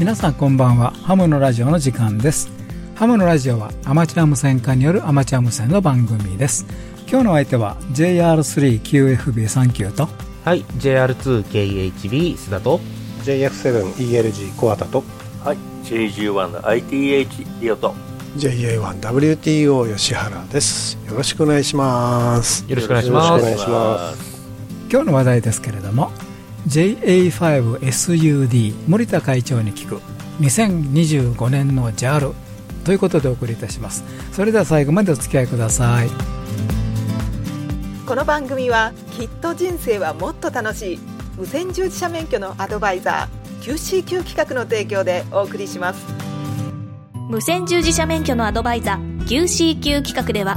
皆さんこんばんは。ハムのラジオの時間です。ハムのラジオはアマチュア無線化によるアマチュア無線の番組です。今日の相手は JR3QFB39 と。はい JR2KHB 須田と。JF7ELG コアタと。はい JG1ITH リオと。JA1WTO 吉原です。よろしくお願いします。よろしくお願いします。今日の話題ですけれども JA5SUD 森田会長に聞く。2025年の JAL ということでお送りいたします。それでは最後までお付き合いください。この番組はきっと人生はもっと楽しい。無線従事者免許のアドバイザー QCQ 企画の提供でお送りします。無線従事者免許のアドバイザー QCQ 企画では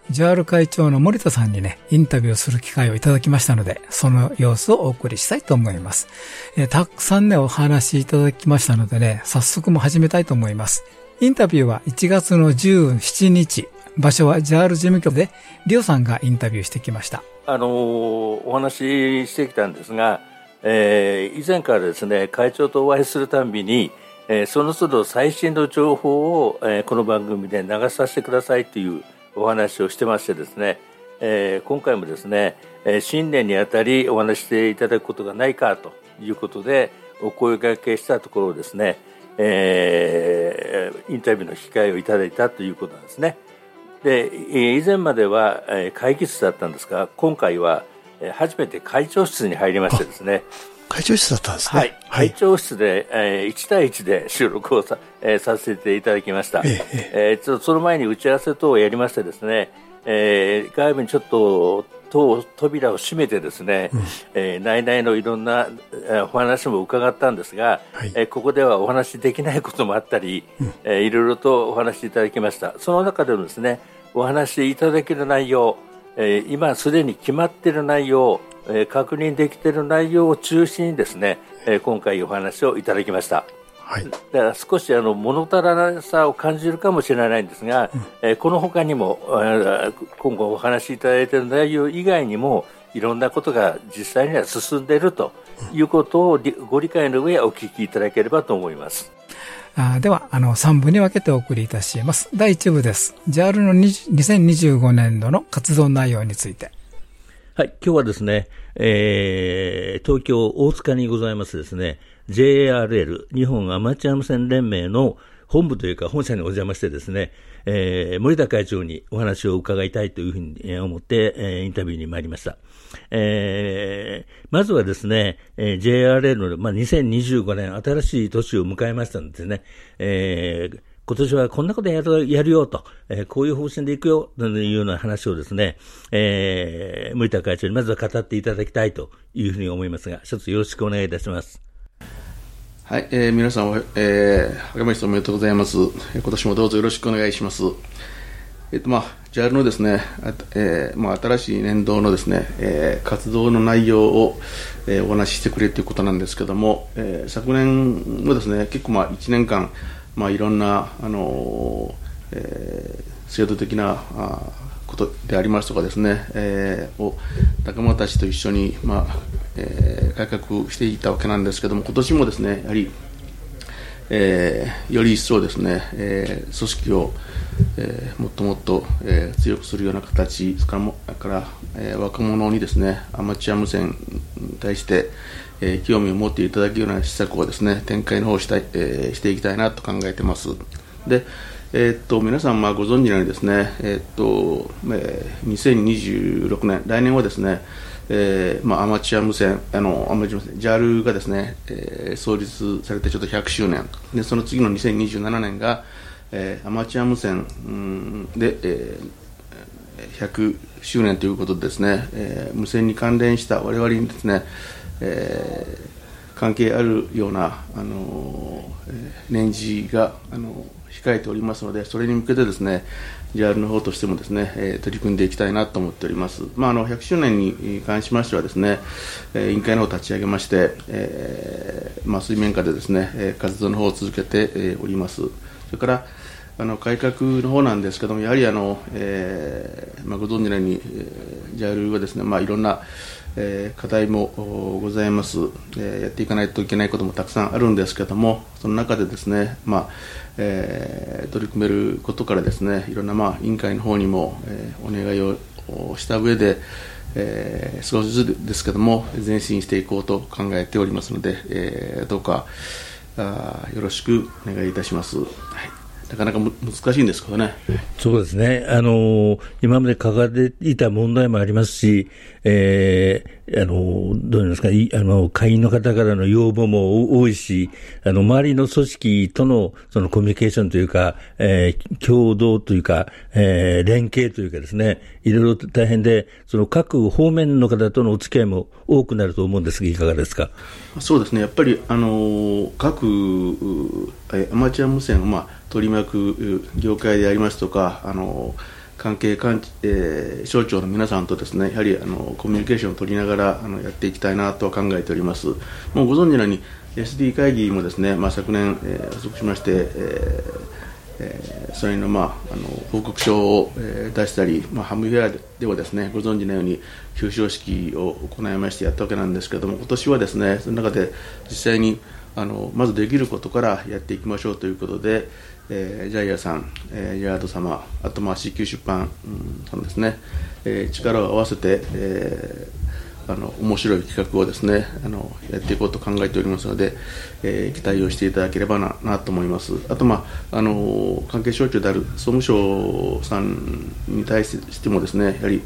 JAL 会長の森田さんにね、インタビューする機会をいただきましたので、その様子をお送りしたいと思います。えーたくさんね、お話いただきましたのでね、早速も始めたいと思います。インタビューは1月の17日、場所は JAL 事務局で、リオさんがインタビューしてきました。あのーお話ししてきたんですが、えー以前からですね会長とお会いするたんびに、えーその都度最新の情報を、えーこの番組で流させてくださいというお話をしてましてですね、えー今回もですね、え新年にあたりお話していただくことがないかということでお声掛けしたところですね、えーインタビューの機会をいただいたということなんですね。で以前までは会議室だったんですが今回は初めて会長室に入りましてですね会長室だったんですね。はい、会長室で、えー1対1で収録をさ,、えーさせていただきました、えええーちょっとその前に打ち合わせ等をやりましてですね、えー外部にちょっと戸扉を閉めてですね、えー内々のいろんな、えーお話も伺ったんですが、はい。えーここではお話しできないこともあったり、えーいろいろとお話しいただきました。その中でもですねお話しいただける内容、えー今すでに決まっている内容、えー確認できている内容を中心にですね、えー今回お話をいただきました。はいだから少しあの物足らなさを感じるかもしれないんですが、えーこの他にもえー今後お話しいただいている内容以外にもいろんなことが実際には進んでいるということをりご理解の上お聞きいただければと思います。あでは、あの、3部に分けてお送りいたします。第1部です。JAL の20 2025年度の活動内容について。はい、今日はですね、えー東京大塚にございますですね、JRL 日本アマチュア無線連盟の本部というか本社にお邪魔してですね、えー森田会長にお話を伺いたいというふうに思って、えーインタビューに参りました。えーまずはですね、えー JRL の、まあ、2025年新しい年を迎えましたのでね、えー今年はこんなことやるやるよと、えーこういう方針でいくよというような話をですね、えー森田会長にまずは語っていただきたいというふうに思いますが、一つよろしくお願いいたします。はい、えー皆さんお、えー、明けましておめでとうございます。今年もどうぞよろしくお願いします。えっと、まあ、JAL のですね、あえーまあ、新しい年度のですね、えー活動の内容を、えーお話ししてくれということなんですけども、えー昨年もですね、結構まあ、1年間、まあ、いろんな、あのーえー制度的な、あことでありますとかですね、えーを仲間たちと一緒に、まあえー改革していたわけなんですけども、今年もですね、やはり、えーより一層ですね、えー組織を、えーもっともっと、えー強くするような形それからもから、えー若者にですねアマチュア無線に対して、えー興味を持っていただけるような施策をですね展開の方したい、えーしていきたいなと考えてます。でえーっと皆さんまあご存知のようにですね、えーっとえー2026年来年はですねえーまあ、アマチュア無線、あのアマチュア無線 JAL がですね、えー創立されてちょっと100周年、でその次の2027年が、えーアマチュア無線うんで、えー100周年ということでですね、えー無線に関連した我々にですね、えー関係あるような、あの年次が、あの控えておりますので、それに向けてですね、JR の方としてもですね、え取り組んでいきたいなと思っております。まあ、あの100周年に関しましてはですね、委員会の方を立ち上げまして、えー、まあ、水面下でですね、活動の方を続けております。それからあの改革の方なんですけども、やはりあの、えーまあ、ご存知のように、え、JAL はですね、まあ、いろんな、えー、課題もございます、えー、やっていかないといけないこともたくさんあるんですけども、その中でですね、まあえー、取り組めることからですね、いろんな、まあ、委員会の方にも、えー、お願いをした上で、えー、少しずつですけども、前進していこうと考えておりますので、えー、どうかあよろしくお願いいたします。はいなかなか難しいんですけどね。そうですね。あの、今まで関わっていた問題もありますし、えー、あの、どういうんですか、いあの、会員の方からの要望も多いし、あの、周りの組織との、そのコミュニケーションというか、えー、共同というか、えー、連携というかですね、いろいろ大変で、その各方面の方とのお付き合いも多くなると思うんですが、いかがですか？そうですね。やっぱり、あの、各、アマチュア無線、まあ、取り巻く業界でありますとか、あの関係関、えー、省庁の皆さんとですねやはりあのコミュニケーションを取りながらあのやっていきたいなと考えております。もうご存知のように SD 会議もですね、まあ、昨年、えー、発足しまして、えーえー、それの,、まあ、あの報告書を、えー、出したり、まあ、ハムフェアではですねご存知のように表彰式を行いましてやったわけなんですけれども今年はですねその中で実際にあのまずできることからやっていきましょうということで、えー、ジャイアさん、えー、ヤード様、あとまあ CQ 出版、うん、さんですね、えー、力を合わせて、えー、あの面白い企画をですねあのやっていこうと考えておりますので、えー、期待をしていただければななと思います。あと、まあ、あの関係省庁である総務省さんに対してもですねやはり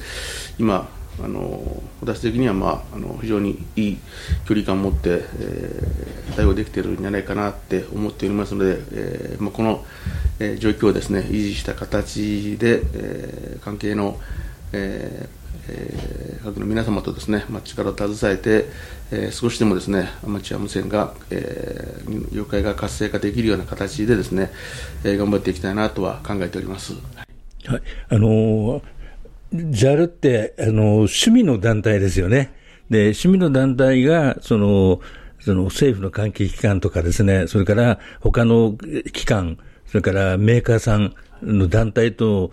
今あの私的には、まあ、あの非常にいい距離感を持って、えー、対応できているんじゃないかなって思っておりますので、えーまあ、この、えー、状況をですね維持した形で、えー、関係の、えーえ、各の皆様とですね、まあ、力を携えて、えー、少しでもですねアマチュア無線が、えー、業界が活性化できるような形でですね、えー、頑張っていきたいなとは考えております。はい、あのー JAL ってあの趣味の団体ですよね。で、趣味の団体が、その、その政府の関係機関とかですね、それから他の機関、それからメーカーさんの団体と、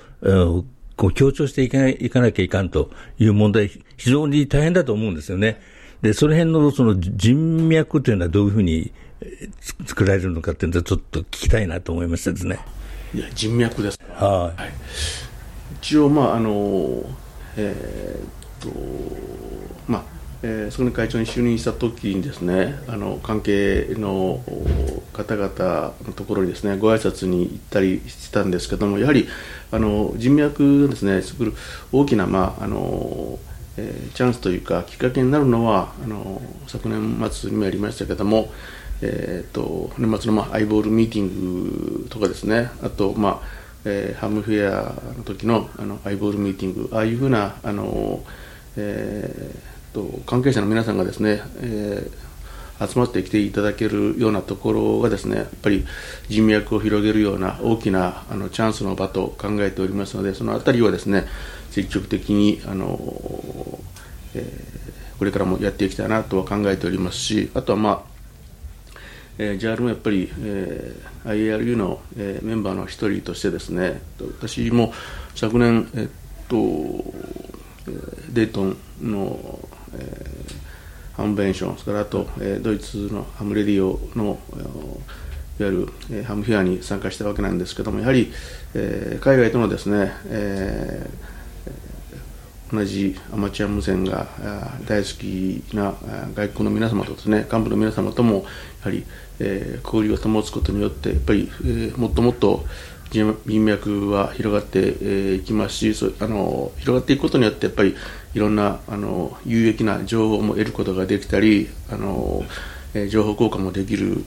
こう強調していかないいかなきゃいかんという問題、非常に大変だと思うんですよね。で、その辺のその人脈というのはどういうふうに作られるのかっていうのをちょっと聞きたいなと思いましたですね。いや、人脈です。はい、はい一応、まああのえー、っとまあえー、そこに会長に就任した時にですねあの関係の方々のところにですねご挨拶に行ったりしてたんですけどもやはりあの人脈をですね作る大きな、まああのえー、チャンスというかきっかけになるのはあの昨年末にもやりましたけども、えー、と年末の、まあ、アイボールミーティングとかですねあと、まあえー、ハムフェアの時のあのアイボールミーティング、ああいうふうなあの、えー、と関係者の皆さんがですね、えー、集まってきていただけるようなところがですねやっぱり人脈を広げるような大きなあのチャンスの場と考えておりますので、そのあたりはですね積極的にあの、えー、これからもやっていきたいなとは考えておりますし、あとはまあえー、JAL もやっぱり、えー、IARU の、えー、メンバーの一人としてですね私も昨年、えっとデイトンの、えー、ハムベンションそれからあと、えー、ドイツのハムレディオのいわゆる、えー、ハムフェアに参加したわけなんですけどもやはり、えー、海外とのですね、えー同じアマチュア無線が大好きな外国の皆様とですね幹部の皆様ともやはり、えー、交流を保つことによってやっぱり、えー、もっともっと人脈は広がってい、えー、きますしそあの広がっていくことによってやっぱりいろんなあの有益な情報も得ることができたりあの、えー、情報交換もできる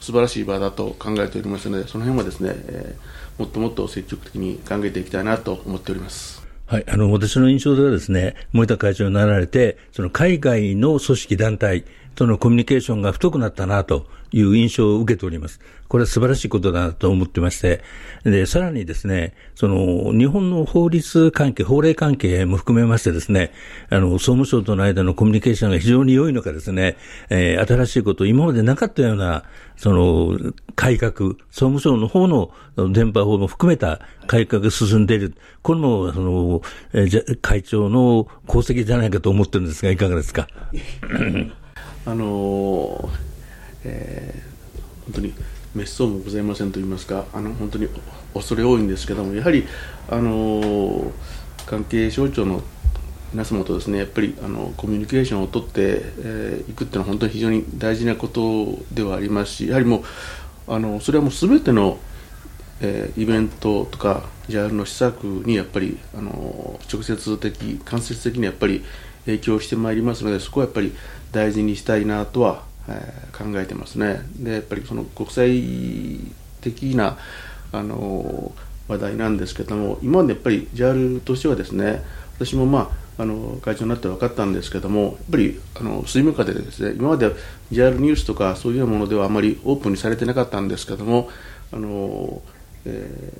素晴らしい場だと考えておりますのでその辺はですね、えー、もっともっと積極的に考えていきたいなと思っております。はい。あの、私の印象ではですね、森田会長になられて、その海外の組織団体とのコミュニケーションが太くなったなという印象を受けております。これは素晴らしいことだと思ってまして、で、さらにですね、その、日本の法律関係、法令関係も含めましてですね、あの、総務省との間のコミュニケーションが非常に良いのかですね、えー、新しいこと、今までなかったような、その、改革、総務省の方の電波法も含めた改革が進んでいる。これも、その、えー、会長の功績じゃないかと思ってるんですが、いかがですか？あのえー、本当に滅相もございませんと言いますかあの本当に恐れ多いんですけどもやはり、あの関係省庁の皆様とですねやっぱりあのコミュニケーションをとってい、えー、くっていうのは本当に非常に大事なことではありますしやはりもうあのそれはもう全ての、えー、イベントとか JAL の施策にやっぱりあの直接的間接的にやっぱり影響してまいりますのでそこはやっぱり大事にしたいなとはえー、考えてますね。でやっぱりその国際的なあの話題なんですけども今までやっぱり JAL としてはですね私もまああの会長になって分かったんですけどもやっぱりあの水面下でですね今まで JAL ニュースとかそういうものではあまりオープンにされてなかったんですけどもあの、え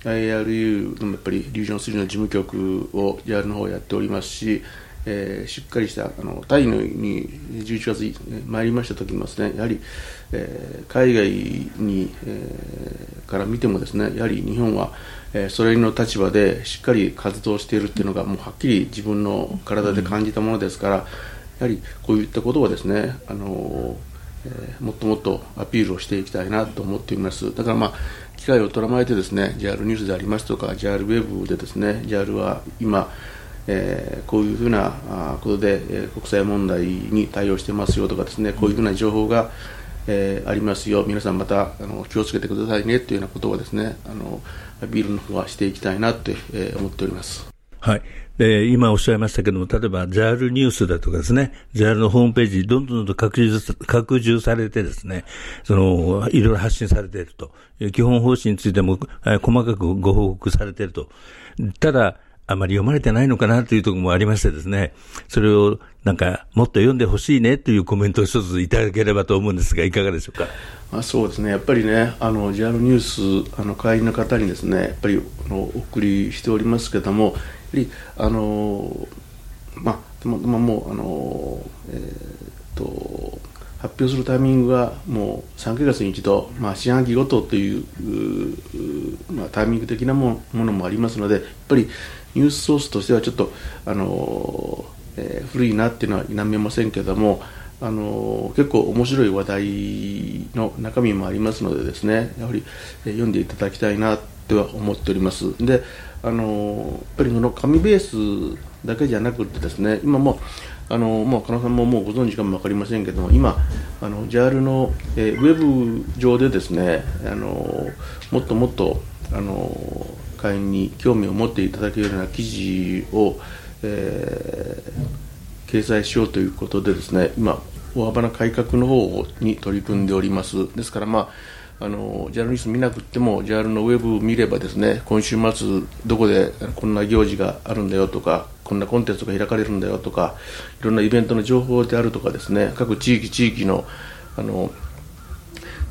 ー、IRU のやっぱりリージョン3の事務局を JAL の方やっておりますしえー、しっかりしたあのタイに11月参りました時にですねやはり、えー、海外に、えー、から見てもですねやはり日本は、えー、それの立場でしっかり活動しているっていうのがもうはっきり自分の体で感じたものですから、やはりこういったことはですねあのえー、もっともっとアピールをしていきたいなと思っています。だからまあ機会をとらまえてですね JAL ニュースでありますとか JAL ウェブでですね JAL は今えー、こういうふうなことで、えー、国際問題に対応してますよとかですねこういうふうな情報が、えー、ありますよ皆さんまたあの気をつけてくださいねというようなことをですねあのアピールの方はしていきたいなと、えー、思っております。はい。で、今おっしゃいましたけども、例えば JAL ニュースだとかですね、JAL のホームページ、どんどんどん拡充拡充されてですね、その、いろいろ発信されていると。基本方針についても、細かくご報告されていると。ただ、あまり読まれてないのかなというところもありましてですね、それをなんかもっと読んでほしいねというコメントを一ついただければと思うんですが、いかがでしょうか？あそうですね、やっぱりね、あの JAL ニュース、あの会員の方にですね、やっぱりお送りしておりますけれども、やはり、あのまあ、でも、まあ、もう、あのえー、っと、発表するタイミングはもう3ヶ月に一度、まあ、四半期ごとというまあ、タイミング的なものもありますので、やっぱりニュースソースとしてはちょっと、あのえー、古いなっていうのは否めませんけども、あの結構面白い話題の中身もありますのでですねやはり、えー、読んでいただきたいなとは思っております。であのやっぱりその紙ベースだけじゃなくてですね今もあのもう加納さんももうご存知かも分かりませんけども今あの JAL の、えー、ウェブ上でですねあのもっともっとあの会員に興味を持っていただけるような記事を、えー、掲載しようということでですね今大幅な改革の方に取り組んでおります。ですからまああのジャーナリスト見なくても JAL のウェブを見ればですね今週末どこでこんな行事があるんだよとかこんなコンテンツが開かれるんだよとかいろんなイベントの情報であるとかですね各地域地域のあの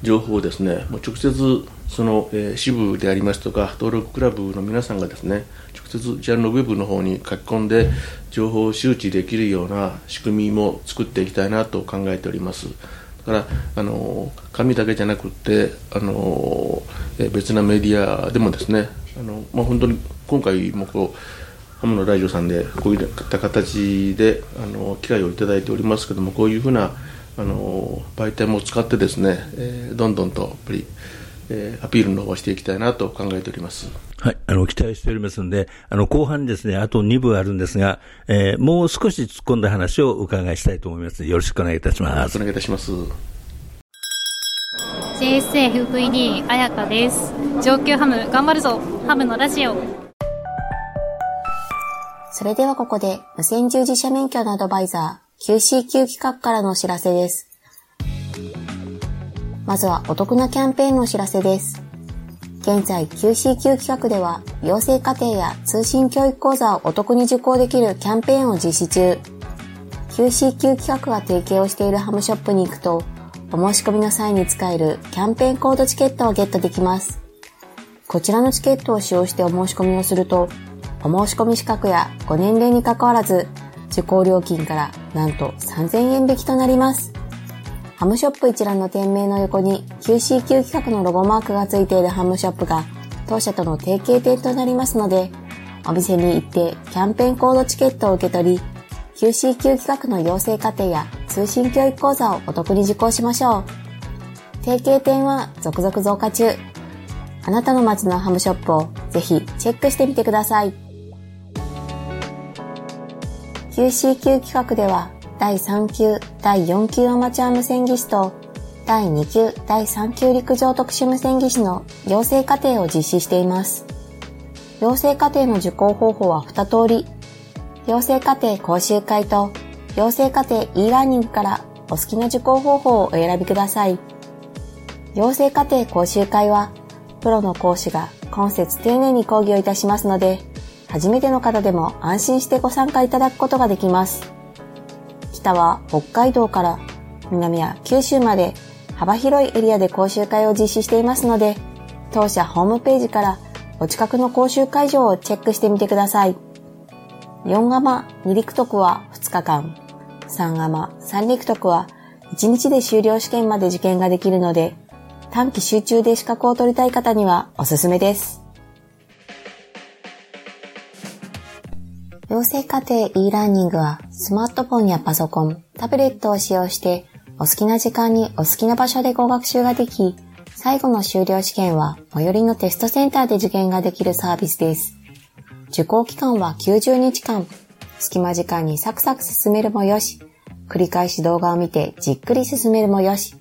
情報をですねもう直接その、えー、支部でありますとか登録クラブの皆さんがですね直接 JAL のウェブの方に書き込んで情報を周知できるような仕組みも作っていきたいなと考えております。だからあの紙だけじゃなくてあの、え、別なメディアでもですねあの、まあ、本当に今回もこうハムのラジオさんでこういった形であの機会をいただいておりますけどもこういうふうなあの媒体も使ってですね、えー、どんどんとやっぱり、えー、アピールの方をしていきたいなと考えております。はい、あの、期待しておりますんで、あの、後半にですね、あと2部あるんですが、えー、もう少し突っ込んだ話をお伺いしたいと思います。よろしくお願いいたします。お願いいたします。JSFVD 彩香です。上級ハム頑張るぞハムのラジオ。それではここで無線従事者免許のアドバイザー QCQ 企画からのお知らせです。まずはお得なキャンペーンのお知らせです。現在 QCQ 企画では、養成課程や通信教育講座をお得に受講できるキャンペーンを実施中。QCQ 企画が提携をしているハムショップに行くと、お申し込みの際に使えるキャンペーンコードチケットをゲットできます。こちらのチケットを使用してお申し込みをすると、お申し込み資格やご年齢に関わらず、受講料金からなんと3000円引きとなります。ハムショップ一覧の店名の横に QCQ 企画のロゴマークがついているハムショップが当社との提携店となりますので、お店に行ってキャンペーンコードチケットを受け取り、QCQ 企画の養成課程や通信教育講座をお得に受講しましょう。提携店は続々増加中。あなたの街のハムショップをぜひチェックしてみてください。QCQ 企画では第3級、第4級アマチュア無線技師と第2級、第3級陸上特殊無線技師の養成課程を実施しています。養成課程の受講方法は2通り。養成課程講習会と養成課程 e ラーニングからお好きな受講方法をお選びください。養成課程講習会はプロの講師が今節丁寧に講義をいたしますので、初めての方でも安心してご参加いただくことができます。北は北海道から南は九州まで幅広いエリアで講習会を実施していますので、当社ホームページからお近くの講習会場をチェックしてみてください。4ガマ2陸徳は2日間、3ガマ3陸徳は1日で修了試験まで受験ができるので、短期集中で資格を取りたい方にはおすすめです。養成課程 e ラーニングはスマートフォンやパソコン、タブレットを使用してお好きな時間にお好きな場所でご学習ができ、最後の修了試験は最寄りのテストセンターで受験ができるサービスです。受講期間は90日間、隙間時間にサクサク進めるもよし、繰り返し動画を見てじっくり進めるもよし、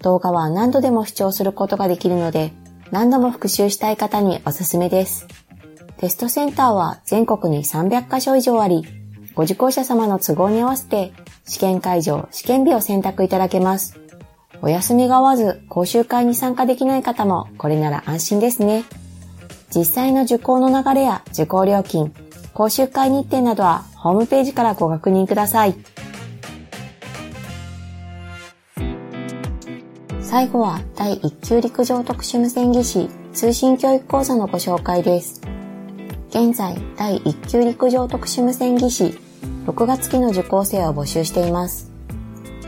動画は何度でも視聴することができるので、何度も復習したい方におすすめです。テストセンターは全国に300カ所以上あり、ご受講者様の都合に合わせて試験会場、試験日を選択いただけます。お休みが合わず講習会に参加できない方もこれなら安心ですね。実際の受講の流れや受講料金、講習会日程などはホームページからご確認ください。最後は第1級陸上特殊無線技師通信教育講座のご紹介です。現在、第1級陸上特殊無線技師6月期の受講生を募集しています。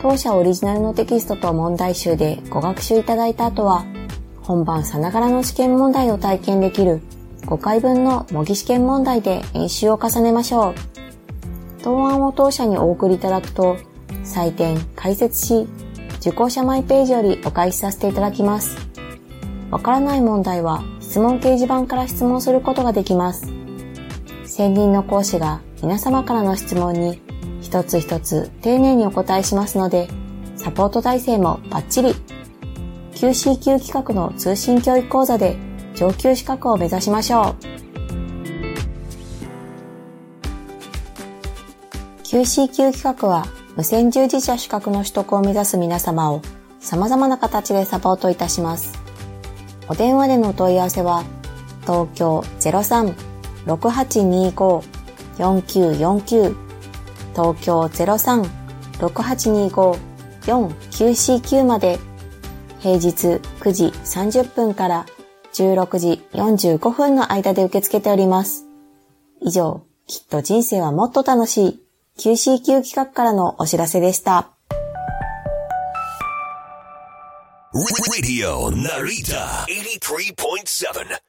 当社オリジナルのテキストと問題集でご学習いただいた後は、本番さながらの試験問題を体験できる5回分の模擬試験問題で演習を重ねましょう。答案を当社にお送りいただくと、採点、解説し、受講者マイページよりお返しさせていただきます。わからない問題は質問掲示板から質問することができます。専任の講師が皆様からの質問に一つ一つ丁寧にお答えしますので、サポート体制もバッチリ。QCQ 企画の通信教育講座で上級資格を目指しましょう。QCQ 企画は無線従事者資格の取得を目指す皆様を様々な形でサポートいたします。お電話でのお問い合わせは東京03 6825-4949東京03-6825-4949まで平日9時30分から16時45分の間で受け付けております。以上、きっと人生はもっと楽しい QCQ 企画からのお知らせでした。Radio Narita 83.7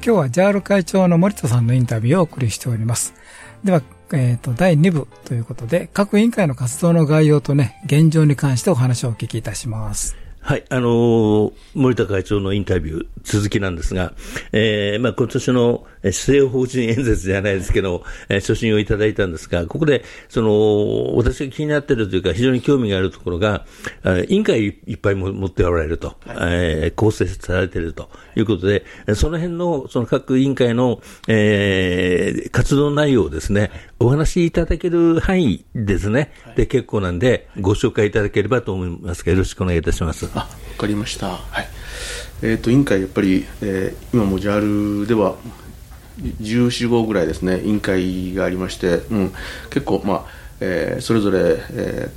今日は JAL 会長の森田さんのインタビューをお送りしております。では、えっ、ー、と、第2部ということで、各委員会の活動の概要とね、現状に関してお話をお聞きいたします。はい、あのー、森田会長のインタビュー、続きなんですが、えー、まあ今年の施政方針演説じゃないですけど、え初心をいただいたんですが、ここで、その、私が気になっているというか、非常に興味があるところが、委員会いっぱいも持っておられると、はい、えー、構成されているということで、その辺の、その各委員会の、えー、活動内容をですね、お話しいただける範囲ですね、で結構なんで、ご紹介いただければと思いますが、よろしくお願いいたします。あ、わかりました。はい。えっ、ー、と、委員会、やっぱり、えー、今も JAL では、14号ぐらいですね、委員会がありまして、うん、結構、まあ、えー、それぞれ、え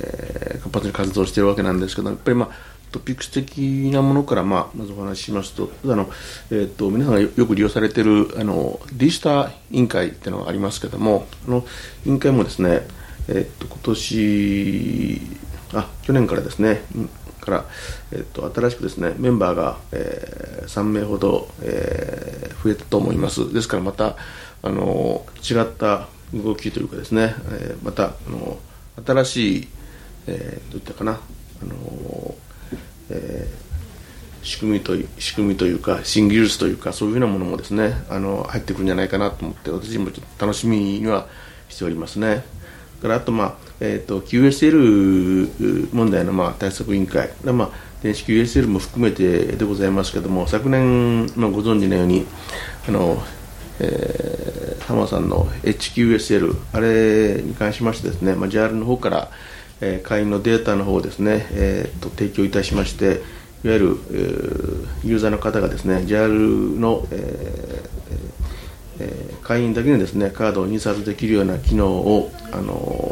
ー、活発に活動しているわけなんですけど、やっぱり、まあ、トピックス的なものから、まあ、まずお話ししますと、あのえーと、皆さんがよく利用されているあの D スター委員会っていうのがありますけども、あの委員会もですね、えーと、今年あ去年からですね、から、えーと、新しくですねメンバーが、えー、3名ほど、えー、増えたと思います。ですからまたあの違った動きというかですね、えー、またあの新しい、えー、どういったかなあのえー、仕組みと仕組みというか新技術というかそういうようなものもですねあの入ってくるんじゃないかなと思って私もちょっと楽しみにはしておりますね。からあと、まあえーと、QSL 問題の、まあ、対策委員会、まあ、電子 QSL も含めてでございますけれども昨年、まあ、ご存知のようにあの、えー、浜さんの HQSL あれに関しましてですね、まあ、JAL の方からえー、会員のデータの方をですね、えー、と提供いたしましていわゆる、えー、ユーザーの方がですね JAL の、えーえー、会員だけにですねカードを印刷できるような機能を、あの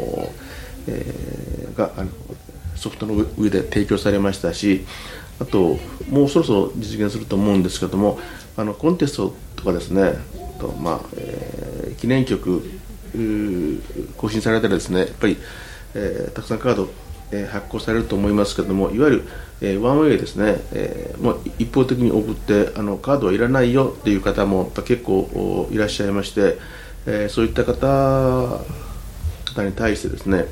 ソフトの上で提供されましたしあともうそろそろ実現すると思うんですけどもあのコンテストとかですねと、まあえー、記念曲更新されたらですねやっぱりえー、たくさんカード、えー、発行されると思いますけどもいわゆる、えー、ワンウェイですね、えー、もう一方的に送ってあのカードはいらないよっていう方も結構いらっしゃいまして、えー、そういった方方に対してですね、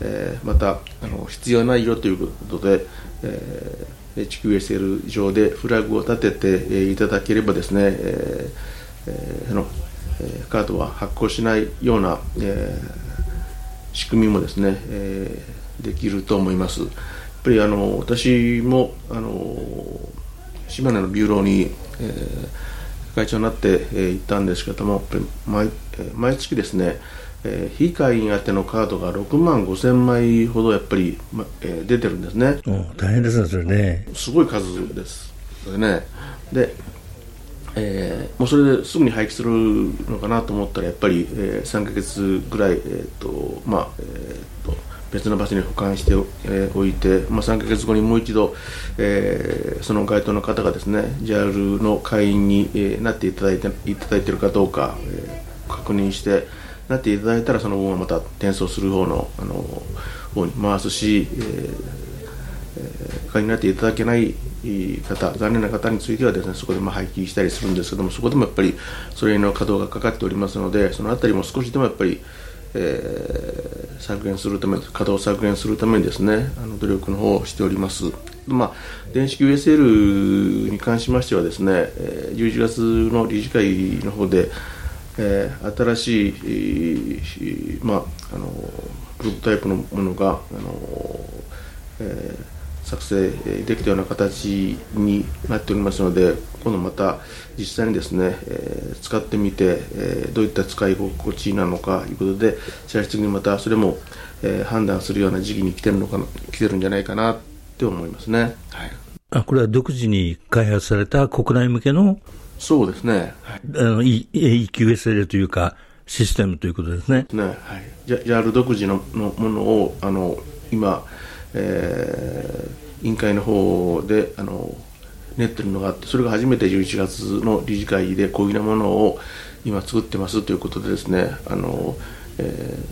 えー、またあの必要ないよということで、えー、HQSL 上でフラグを立てて、えー、いただければですね、えーえー、のカードは発行しないような、えー仕組みもですね、えー、できると思います。やっぱりあの私もあの島根のビューローに、えー、会長になって、えー、行ったんですけども毎毎月ですね、えー、非会員宛てのカードが6万5千枚ほどやっぱり、まえー、出てるんですね。大変ですねそれね。すごい数です。でね。でえー、もうそれですぐに廃棄するのかなと思ったらやっぱり、えー、3か月ぐらい、えーとまあえーと、別の場所に保管してお,、えー、おいて、まあ、3か月後にもう一度、えー、その該当の方がですね JAL の会員に、えー、なっていただいていただいているかどうか、えー、確認してなっていただいたらその分はまた転送する方のあの方に回すし、えーえ、会になっていただけない方、残念な方についてはですねそこでま廃棄したりするんですけども、そこでもやっぱりそれの稼働がかかっておりますので、そのあたりも少しでもやっぱり、えー、削減するため、稼働削減するためにですねあの努力の方をしております。まあ、電子 QSL に関しましてはですね、え11月の理事会の方で、えー、新しい、えー、まあ、あのグループタイプのものが、あのえー作成できたような形になっておりますので今度また実際にですね、えー、使ってみて、えー、どういった使い心地なのかということで最終的にまたそれも、えー、判断するような時期に来てるのか来てるんじゃないかなって思いますね。はい、あこれは独自に開発された国内向けのそうですね。はい、あの EQSL というかシステムということですね。ねはい。じゃ JAL 独自ののものをあの今えー、委員会の方であの練ってるのがあってそれが初めて11月の理事会でこういうなものを今作ってますということでですねあの、え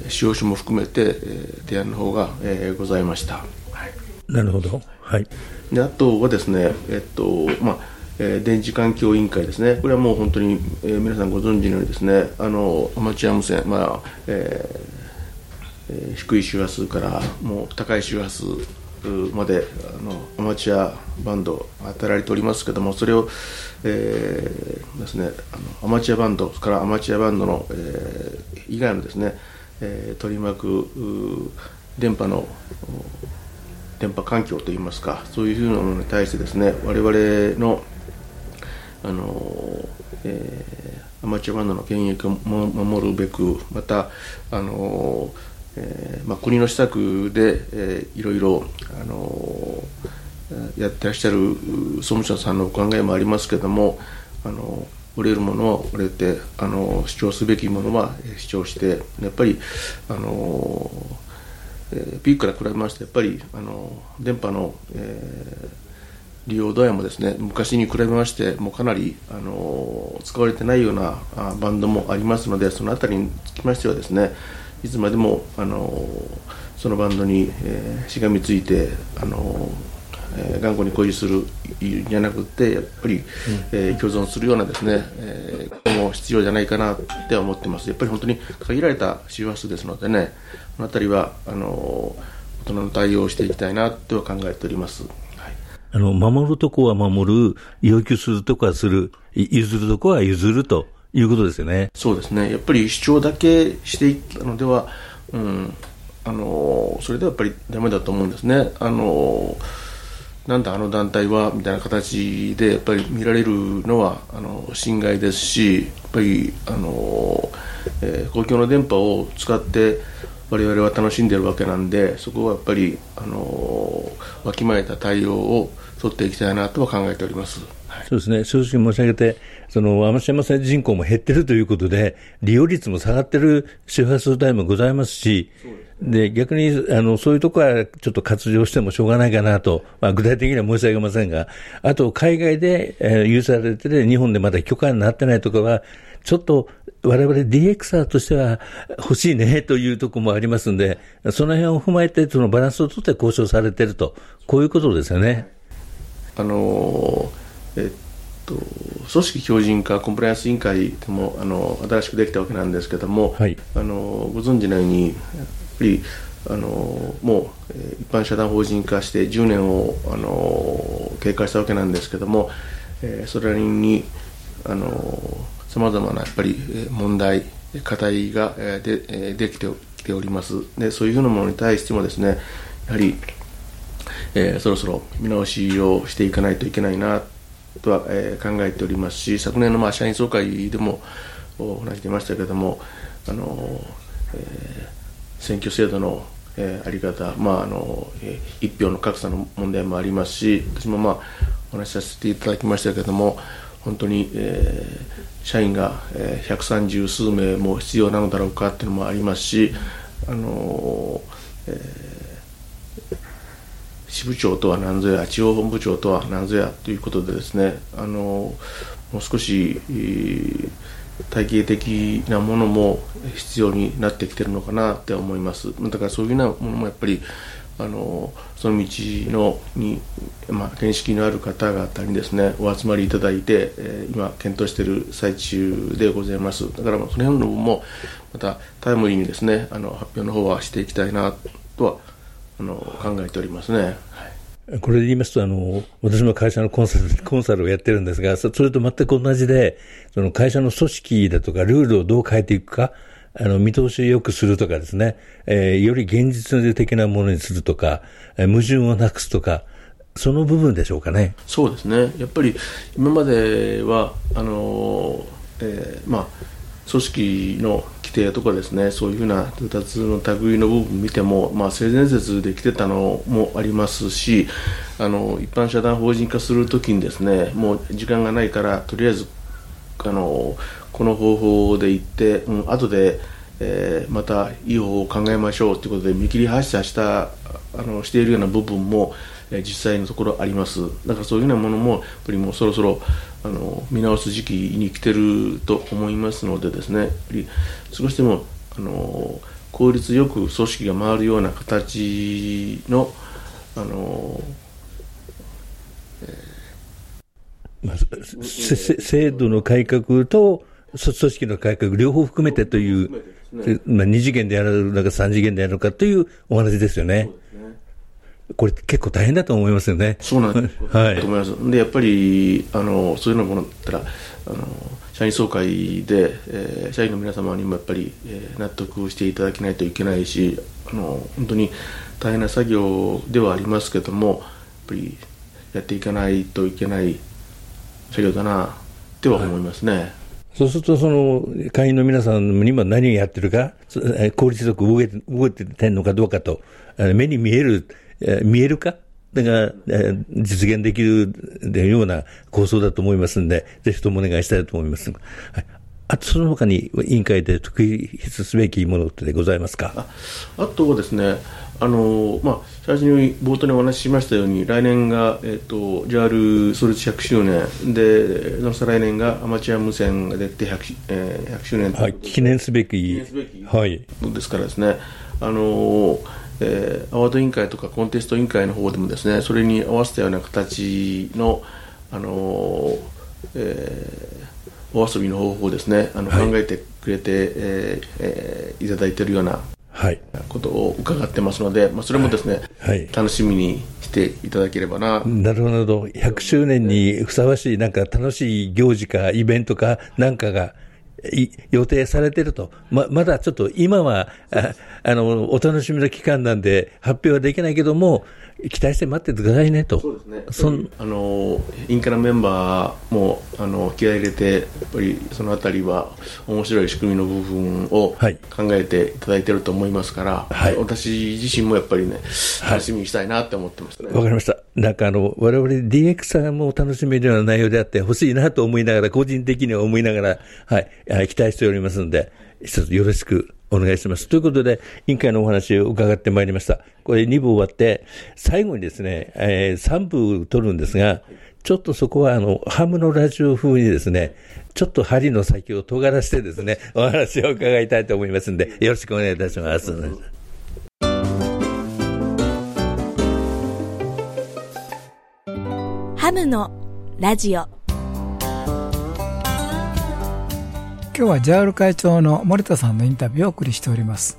ー、使用書も含めて、えー、提案の方が、えー、ございました、はい、なるほど、はい、であとはですねえっとまあえー、電磁環境委員会ですね、これはもう本当に、えー、皆さんご存知のようにですね、あのアマチュア無線、まあえー、低い周波数からもう高い周波数まであのアマチュアバンド与えられておりますけどもそれを、えーですね、あのアマチュアバンドからアマチュアバンドの、えー、以外のですね、えー、取り巻く電波の電波環境といいますかそういうふうなものに対してですね我々のあの、えー、アマチュアバンドの権益を守るべくまたあの、えーまあ、国の施策で、えー、いろいろあのやってらっしゃる総務省さんのお考えもありますけどもあの売れるものは売れてあの主張すべきものは主張してやっぱりあの、えー、ピークから比べましてやっぱりあの電波の、えー、利用度合いもですね昔に比べましてもうかなりあの使われてないようなバンドもありますのでその辺りにつきましてはですねいつまでもあのそのバンドに、えー、しがみついてあのえー、頑固に固有するじゃなくてやっぱり、うん、えー、共存するようなですね、えー、も必要じゃないかなって思ってますやっぱり本当に限られた周波数ですのでねこの辺りはあの大人の対応をしていきたいなとは考えております。あの、守るとこは守る、要求するとこはする、譲るとこは譲るということですよね。そうですね。やっぱり主張だけしていったのでは、うん、あの、それではやっぱりダメだと思うんですね。あの、なんだあの団体はみたいな形でやっぱり見られるのはあの侵害ですしやっぱりあの、えー、公共の電波を使って我々は楽しんでるわけなんでそこはやっぱりあのわきまえた対応を取っていきたいなとは考えております。そうですね。正直申し上げて、その、アマチュア無線人口も減ってるということで、利用率も下がってる周波数帯もございますし、で、逆に、あの、そういうところはちょっと活用してもしょうがないかなと、まあ、具体的には申し上げませんが、あと、海外で、えー、有されてて、日本でまだ許可になってないところは、ちょっと、我々 DXR としては欲しいねというところもありますんで、その辺を踏まえて、そのバランスをとって交渉されていると、こういうことですよね。あのー、えっと、組織強靭化コンプライアンス委員会でもあの新しくできたわけなんですけども、はい、あのご存知のようにぱりあのもう一般社団法人化して10年をあの経過したわけなんですけども、えー、それにさまざまなやっぱり問題課題がでできてきております。でそういうふうなものに対してもですねやはり、えー、そろそろ見直しをしていかないといけないなとは、えー、考えておりますし昨年のまあ社員総会でもお話し出ましたけれどもあの、えー選挙制度の、えー、あり方、まああのえー、一票の格差の問題もありますし私も、まあ、お話しさせていただきましたけれども本当に、えー、社員が、えー、130数名も必要なのだろうかというのもありますし、あのえー、支部長とは何ぞや地方本部長とは何ぞやということでですね、あのもう少し、えー体系的なものも必要になってきてるのかなって思います。だからそういうようなものもやっぱりあのその道のに、まあ、見識のある方々にですねお集まりいただいて、えー、今検討している最中でございます。だからその辺の部分もまたタイムリーにですねあの発表の方はしていきたいなとはあの考えておりますね。はいこれで言いますと、あの、私も会社のコンサル、コンサルをやってるんですが、それと全く同じで、その会社の組織だとかルールをどう変えていくか、あの、見通しを良くするとかですね、えー、より現実的なものにするとか、えー、矛盾をなくすとか、その部分でしょうかね。そうですね。やっぱり、今までは、あの、えー、まあ、組織の規定とかですねそういうふうな通達の類の部分見ても、まあ、性善説で来てたのもありますしあの一般社団法人化するときにですねもう時間がないからとりあえずあのこの方法で行って、うん、後で、えー、またいい方法を考えましょうということで見切り発車したあのしているような部分も、えー、実際のところあります。だからそういうようなものもやっぱりもうそろそろあの見直す時期に来てると思いますのでですね少しでもあの効率よく組織が回るような形のあの、えーまあ、制度の改革と組織の改革両方含めてという、ね、まあ、2次元でやるのか3次元でやるのかというお話ですよね。これ結構大変だと思いますよね。そうなんです。はい。と思います。で、やっぱり、あの、そういうのものだったら、あの、社員総会で、えー、社員の皆様にもやっぱり、えー、納得していただけないといけないし、あの、本当に大変な作業ではありますけども、やっぱりやっていかないといけない作業だな、っては思いますね。はいそうすると、その、会員の皆さんにも何をやってるか、効率よく動いて、動いててんのかどうかと、目に見える、見えるか？だが、実現できるような構想だと思いますんで、ぜひともお願いしたいと思います。はい、あと、その他に委員会で特筆すべきものってございますか？ああとはですね、あのまあ、最初に冒頭にお話ししましたように、来年が、えーと、JAL 創立100周年で、その再来年がアマチュア無線が出て 100,、えー、100周年、はい、記念すべきはい、ですからですね、あのえー、アワード委員会とかコンテスト委員会の方でもですねそれに合わせたような形の、あのえー、お遊びの方法をですねあの、はい、考えてくれて、えーえー、いただいているようなはい、ことを伺ってますので、まあ、それもですね、はい、楽しみにしていただければな。なるほど。100周年にふさわしい、なんか楽しい行事かイベントかなんかが予定されてると。ま、まだちょっと今は、ああの、お楽しみの期間なんで発表はできないけども、期待して待っててくださいねと。そうですね。そんあの、インカラメンバーも、あの、気合い入れて、やっぱりそのあたりは面白い仕組みの部分を考えていただいてると思いますから、はい、私自身もやっぱりね、楽しみにしたいなって思ってますね。わ、はい、かりました。なんかあの、我々 DX さんも楽しめるような内容であってほしいなと思いながら、個人的には思いながら、はい、期待しておりますので、一つよろしくお願いします。ということで、委員会のお話を伺ってまいりました。これ2部終わって、最後にですね、えー、3部取るんですが、ちょっとそこはあの、ハムのラジオ風にですね、ちょっと針の先を尖らしてですね、お話を伺いたいと思いますんで、よろしくお願いいたします。ハムのラジオ今日は JAL 会長の森田さんのインタビューをお送りしております。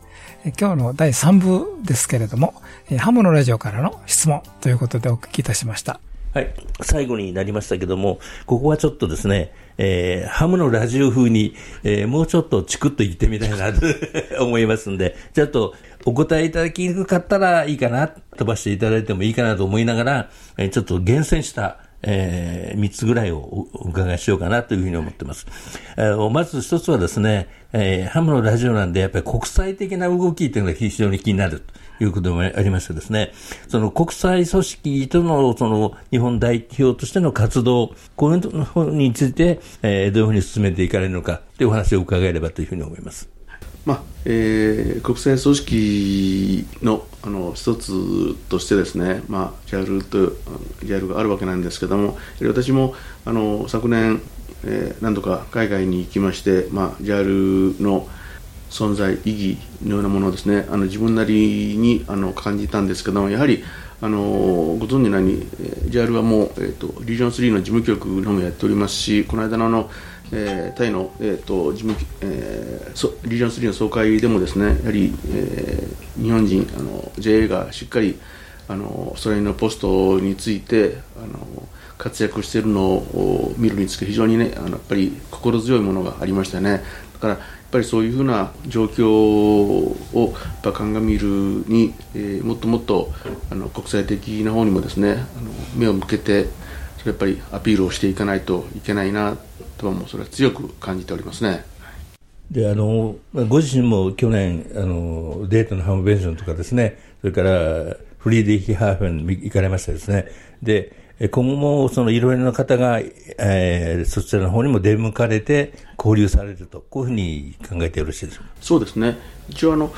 今日の第3部ですけれども、ハムのラジオからの質問ということでお聞きいたしました。はい。最後になりましたけども、ここはちょっとですね、えー、ハムのラジオ風に、えー、もうちょっとチクッと言ってみたいなと 思いますんで、ちょっとお答えいただきにくかったらいいかな、飛ばしていただいてもいいかなと思いながら、えー、ちょっと厳選したえー、3つぐらいをお伺いしようかなというふうに思ってます。えー、まず一つはですね、えー、ハムのラジオなんで、やっぱり国際的な動きというのが非常に気になるということもありましてですね、その国際組織とのその日本代表としての活動、こういうのについて、えー、どういうふうに進めていかれるのかというお話を伺えればというふうに思います。まあえー、国際組織のあの一つとしてですね、まあ、JAL と JAL があるわけなんですけども私もあの昨年、えー、何度か海外に行きまして、まあ、JAL の存在意義のようなものをですねあの自分なりにあの感じたんですけどもやはりあのご存知のように JAL はもう、えーと、リージョン3の事務局のもやっておりますしこの間のあのえー、タイの、えーと事務えー、リージョン3の総会でもですねやはり、えー、日本人あの JA がしっかりあのそれのポストについてあの活躍しているのを見るにつけ非常にねあのやっぱり心強いものがありましたね。だからやっぱりそういうふうな状況をやっ鑑みるに、えー、もっともっとあの国際的な方にもですねあの目を向けてそれやっぱりアピールをしていかないといけないなともそれは強く感じておりますね。であのご自身も去年あの、デートのハムベンションとかですね、それからフリーディヒハーフェン行かれましたですね、で今後もそのいろいろな方が、えー、そちらの方にも出向かれて、交流されると、こういうふうに考えてよろしいでしょうか？そうですね、一応あの、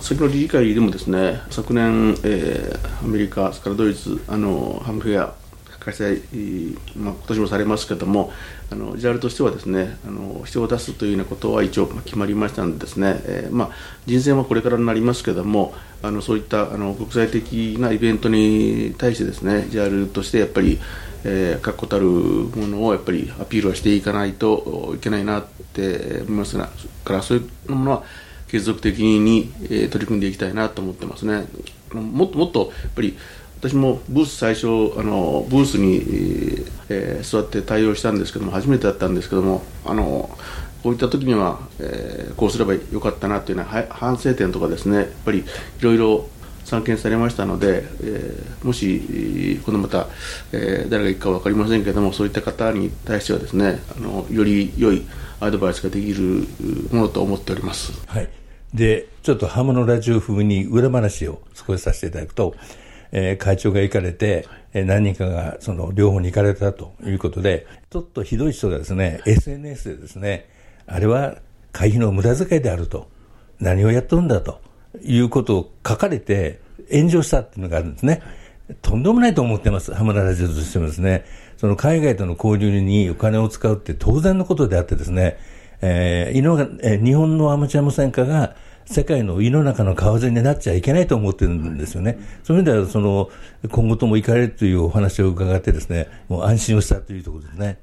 先の理事会でもですね、昨年、えー、アメリカ、それからドイツ、あのハムフェア、開催、まあ、今年もされますけれども、あの JAL としてはですねあの人を出すというようなことは一応決まりましたのでですね、えー、まあ、人選はこれからになりますけれどもあのそういったあの国際的なイベントに対してですね JAL としてやっぱりえー、確固たるものをやっぱりアピールはしていかないといけないなって思いますがからそういうものは継続的に、えー、取り組んでいきたいなと思ってますね。もっともっとやっぱり私もブース最初あのブースに、えー、座って対応したんですけども初めてだったんですけどもあのこういった時には、えー、こうすればよかったなというのは反省点とかですねやっぱりいろいろ散見されましたので、えー、もしこのまた、えー、誰が行くか分かりませんけれどもそういった方に対してはですねあのより良いアドバイスができるものと思っております。はいで、ちょっとハムのラジオ風に裏話を少しさせていただくと、えー、会長が行かれて、えー、何人かがその両方に行かれたということで、ちょっとひどい人がですね、SNS でですね、あれは会費の無駄遣いであると、何をやっとるんだと。いうことを書かれて炎上したっていうのがあるんですね。とんでもないと思ってます、ハムララジオとしてもですね。その海外との交流にお金を使うって当然のことであってですね、えー、えー、日本のアマチュア無線化が世界の胃の中の蛙になっちゃいけないと思ってるんですよね。そういう意味では、その、今後とも行かれるというお話を伺ってですね、もう安心をしたというところですね。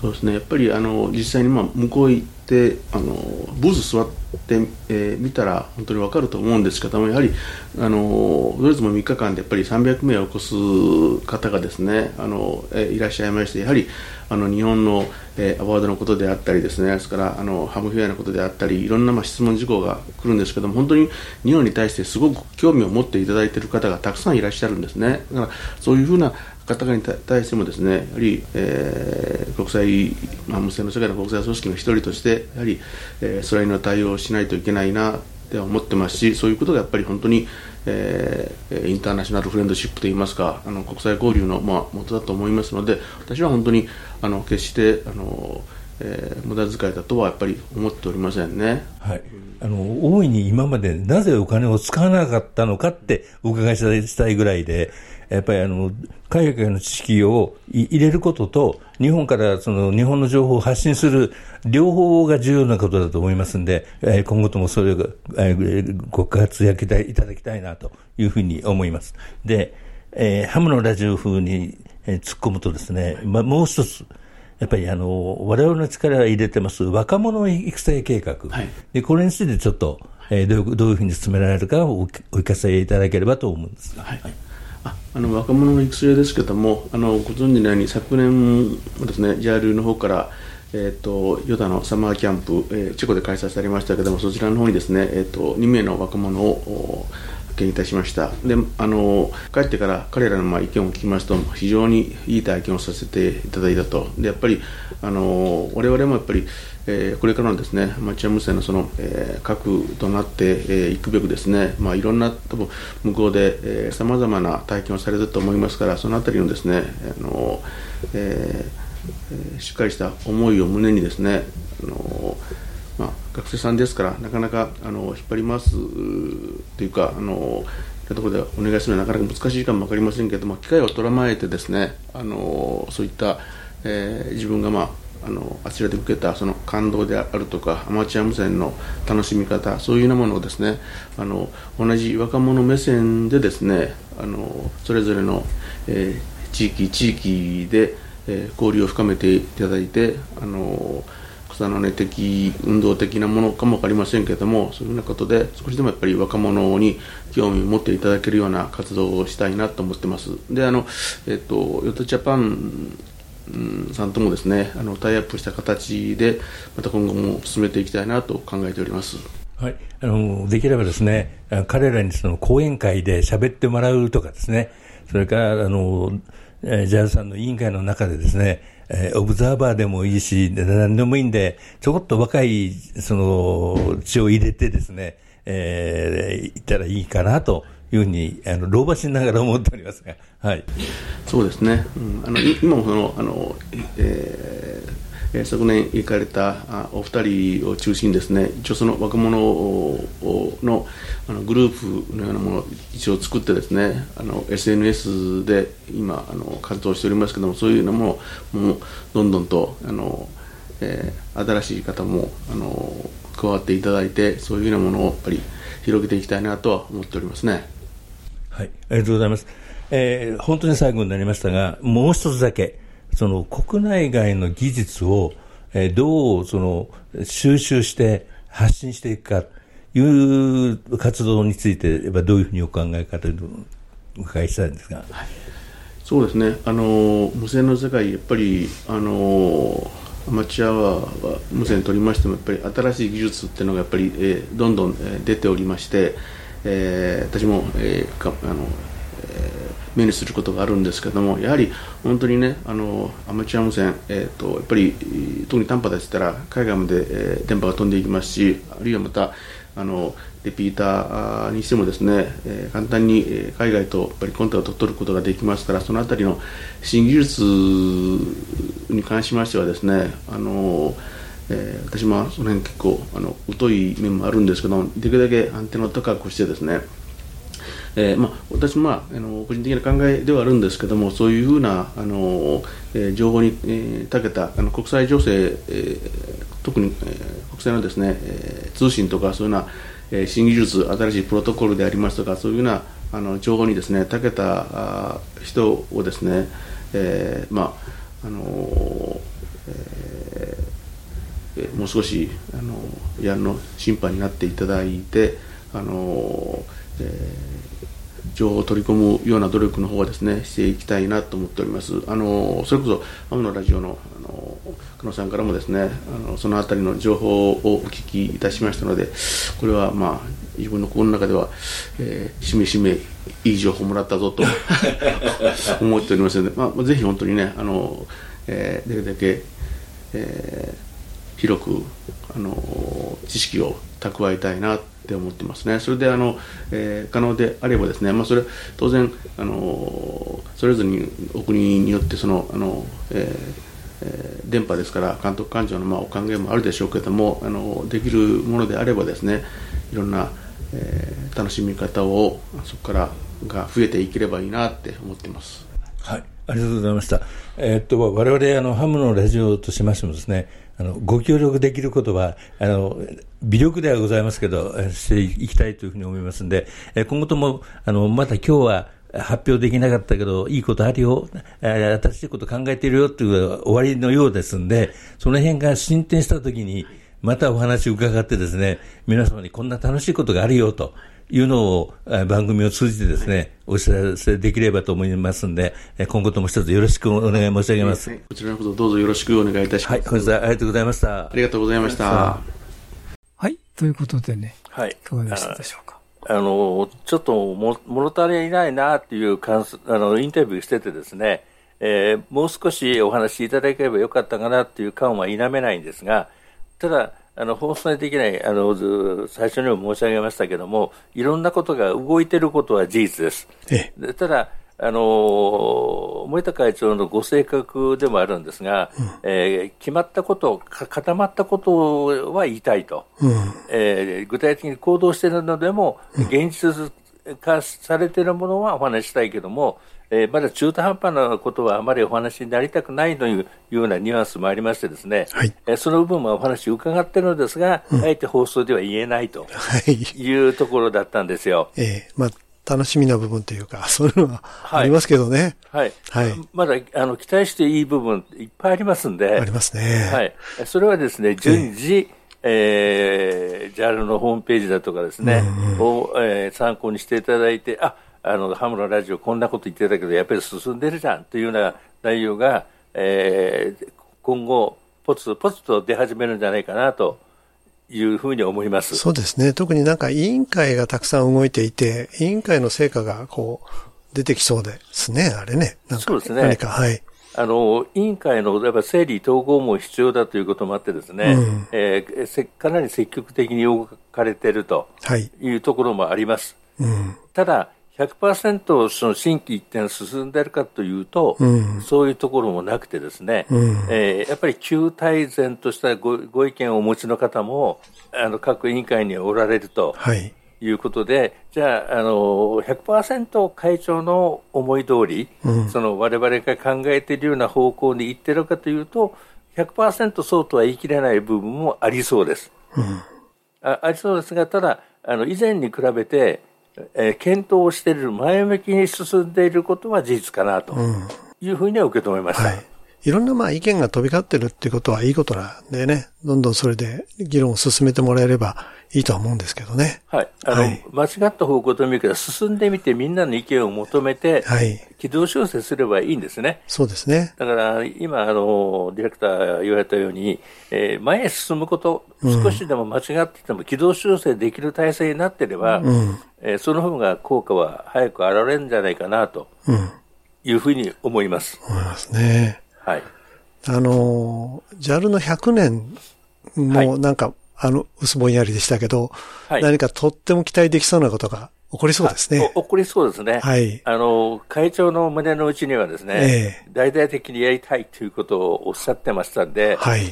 そうですね。やっぱり、あの、実際に、まあ、向こう行って、あの、ブース座って、えー、見たら、本当にわかると思うんですけども、やはり、あの、とりあえずも3日間で、やっぱり300名を超す方がですね、あの、えー、いらっしゃいまして、やはり、あの日本の、えー、アワードのことであったりですねですからあのハムフェアのことであったりいろんな、まあ、質問事項が来るんですけども本当に日本に対してすごく興味を持っていただいている方がたくさんいらっしゃるんですね。だからそういうふうな方々に対してもですねやはり、えー、国際、まあ、無線の世界の国際組織の一人としてやはり、えー、それなりの対応をしないといけないなって思ってますしそういうことがやっぱり本当にえー、インターナショナルフレンドシップといいますかあの国際交流の、まあ、元だと思いますので私は本当にあの決してあの、えー、無駄遣いだとはやっぱり思っておりませんね。はいあの大いに今までなぜお金を使わなかったのかってお伺いしたいぐらいで、やっぱりあの海外の知識を入れることと、日本からその日本の情報を発信する両方が重要なことだと思いますんで、え今後ともそれを、えご活躍いただきたいなというふうに思います。で、えー、ハムのラジオ風に、えー、突っ込むとですね、まあ、もう一つ、やっぱりあの、我々の力を入れてます若者育成計画。はい、で、これについてちょっと、えー、どうどういうふうに進められるかをお聞かせいただければと思うんですが。はいああの若者の育成ですけども、あのご存知のように昨年ですね、JAL の方から、えーと、ヨダのサマーキャンプ、えー、チェコで開催されましたけども、そちらの方にですね、えーと、2名の若者を派遣いたしました。であの帰ってから彼らのまあ意見を聞きますと、非常にいい体験をさせていただいたと。でやっぱりあの我々もやっぱりえー、これからのですね、アマチア無線のその、えー、核となってい、えー、くべくですね、まあ、いろんな多分向こうでさまざまな体験をされたと思いますから、そのあたりのですね、あのえー、しっかりした思いを胸にですね、あのまあ、学生さんですから、なかなかあの引っ張りますというか、あのところでお願いするのはなかなか難しいかも分かりませんけれども、機会をとらまえてですね、あのそういった、えー、自分がまああのあちらで受けたその感動であるとかアマチュア無線の楽しみ方そういうようなものをですねあの同じ若者目線でですねあのそれぞれの、えー、地域地域で、えー、交流を深めていただいてあの草の根的運動的なものかも分かりませんけれどもそういうようなことで少しでもやっぱり若者に興味を持っていただけるような活動をしたいなと思ってます。であの、えっと、ヨタジャパンさんともですねあのタイアップした形でまた今後も進めていきたいなと考えております。はい、あのできればですね彼らにその講演会で喋ってもらうとかですね。それからあの、えー、ジャズさんの委員会の中でですねえー、オブザーバーでもいいし、何でもいいんで、ちょこっと若い、その、血を入れてですね、えー、いったらいいかなというふうに、あの老婆しながら思っておりますが、はい、そうですね、うん、あの今もそのあの、えーえー、昨年行かれたあお二人を中心にですね一応その若者のあのグループのようなものを一応作ってですねあの SNS で今あの活動しておりますけどもそういうのももうどんどんとあの、えー、新しい方もあの加わっていただいてそういうようなものをやっぱり広げていきたいなとは思っておりますね。はい、ありがとうございます。えー、本当に最後になりましたが、もう一つだけ、その国内外の技術を、えー、どうその収集して発信していくかいう活動について、どういうふうにお考えかという伺いしたいんですが。はい、そうですね、あの無線の世界、やっぱり、あのアマチュアは無線取りましても、やっぱり新しい技術っていうのがやっぱり、えー、どんどん出ておりまして、えー、私も、えー、かあのえ目にすることがあるんですけどもやはり本当にねあのアマチュア無線、えーと、やっぱり特に短波でしたら海外まで、えー、電波が飛んでいきますしあるいはまたあのレピーターにしてもですね、えー、簡単に海外とやっぱりコンタクトを取ることができますからそのあたりの新技術に関しましてはですねあのえー、私もその辺結構あの疎い面もあるんですけどできるだけアンテナを高くしてですねえーまあ、私も、まあ、あの個人的な考えではあるんですけどもそういうふうなあの、えー、情報に、えー、長けたあの国際情勢、えー、特に、えー、国際のですね、えー、通信とかそういうような、えー、新技術新しいプロトコルでありますとかそういうようなあの情報にですね長けたあ人をですね、えー、まああのえー、もう少しあのやるの審判になっていただいてあの、えー情報を取り込むような努力の方はですねしていきたいなと思っております。あのそれこそアムのラジオのあの久野さんからもですねあのそのあたりの情報をお聞きいたしましたのでこれはまあ自分の心の中では、えー、しめしめいい情報もらったぞと 思っておりますので、まあ、ぜひ本当にねあの、えー、できるだけ、えー、広くあの知識を蓄えたいなって思ってますね。それであの、えー、可能であればですね、まあ、それ当然あのそれぞれにお国によってそのあの、えーえー、電波ですから監督官庁のまあお考えもあるでしょうけどもあのできるものであればですねいろんな、えー、楽しみ方をそこからが増えていければいいなって思ってます。はい、ありがとうございました。えー、っと我々あのハムのラジオとしましてもですね、あのご協力できることはあの微力ではございますけどしていきたいというふうに思いますので、今後ともあのまた今日は発表できなかったけど、いいことあるよ、新しいこと考えてるよっていう終わりのようですんで、その辺が進展したときに、またお話を伺ってですね、皆様にこんな楽しいことがあるよというのを番組を通じてですね、お知らせできればと思いますんで、今後とも一つよろしくお願い申し上げます。こちらのことどうぞよろしくお願いいたします。はい、本日はありがとうございました。ありがとうございました。はい、ということでね、はい。いかがでしたでしょうか？あの、ちょっとも物足りないなっていう感あのインタビューしててですね、えー、もう少しお話しいただければよかったかなっていう感は否めないんですが、ただ、あの放送できないあの最初にも申し上げましたけどもいろんなことが動いていることは事実です。でただあの森田会長のご性格でもあるんですが、うん、えー、決まったこと、固まったことは言いたいと、うん、えー、具体的に行動しているのでも、現実化されているものはお話したいけども、えー、まだ中途半端なことはあまりお話になりたくないというようなニュアンスもありましてですね、はい、えー、その部分はお話を伺っているのですが、うん、あえて放送では言えないというところだったんですよ。ええー、まあ楽しみな部分というか、そういうのはありますけどね。はい。はい。まだ、あの、期待していい部分いっぱいありますんで。ありますね。はい。それはですね、順次、えー、JAL のホームページだとかですね、うんうん、を、えー、参考にしていただいて、あ、あの、ハムのラジオこんなこと言ってたけど、やっぱり進んでるじゃんというような内容が、えー、今後、ポツポツと出始めるんじゃないかなというふうに思います。そうですね。特になんか委員会がたくさん動いていて、委員会の成果がこう、出てきそうですね、あれね。そうですね。何か、はい。あの委員会のやっぱ整理統合も必要だということもあってですね、うん、えー、かなり積極的に動かれているとい。うところもあります。はい、うん、ただ、100%その新規一点進んでいるかというと、うん、そういうところもなくてですね、うん、えー、やっぱり旧大前としたごご意見をお持ちの方もあの各委員会におられると。はいいうことで、じゃあ、あの、100%会長の思い通り、うん、その我々が考えているような方向に行っているかというと、100%そうとは言い切れない部分もありそうです。うん、あありそうですが、ただ、あの、以前に比べて、えー、検討をしている、前向きに進んでいることは事実かなというふうには受け止めました。うんはい。いろんなまあ意見が飛び交ってるっていうことはいいことなんでね、どんどんそれで議論を進めてもらえればいいとは思うんですけどね。はい。あの、はい、間違った方向と見るけど、進んでみてみんなの意見を求めて、はい。軌道修正すればいいんですね。そうですね。だから、今、あの、ディレクター言われたように、えー、前へ進むこと、少しでも間違ってても軌道修正できる体制になってれば、うん、えー、その方が効果は早く現れるんじゃないかな、というふうに思います。思いますね。はい。あの、JAL の100年もなんか、はい、あの、薄ぼんやりでしたけど、はい、何かとっても期待できそうなことが起こりそうですね。起こりそうですね。はい。あの、会長の胸の内にはですね、えー、大々的にやりたいということをおっしゃってましたんで、はい。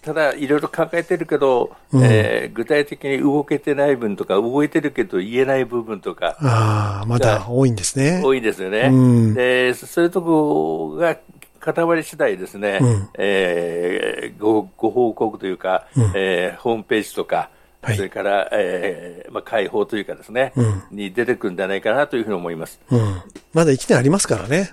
ただ、いろいろ考えてるけど、うん、えー、具体的に動けてない分とか、動いてるけど言えない部分とか。ああ、まだ多いんですね。多いですよね。うん、で、そういうとこが固まり次第ですね、うん、えー、ごご報告というか、うん、えー、ホームページとか、はい、それから、えーまあ、解放というかですね、うん、に出てくるんじゃないかなというふうに思います。うん、まだ1年ありますからね。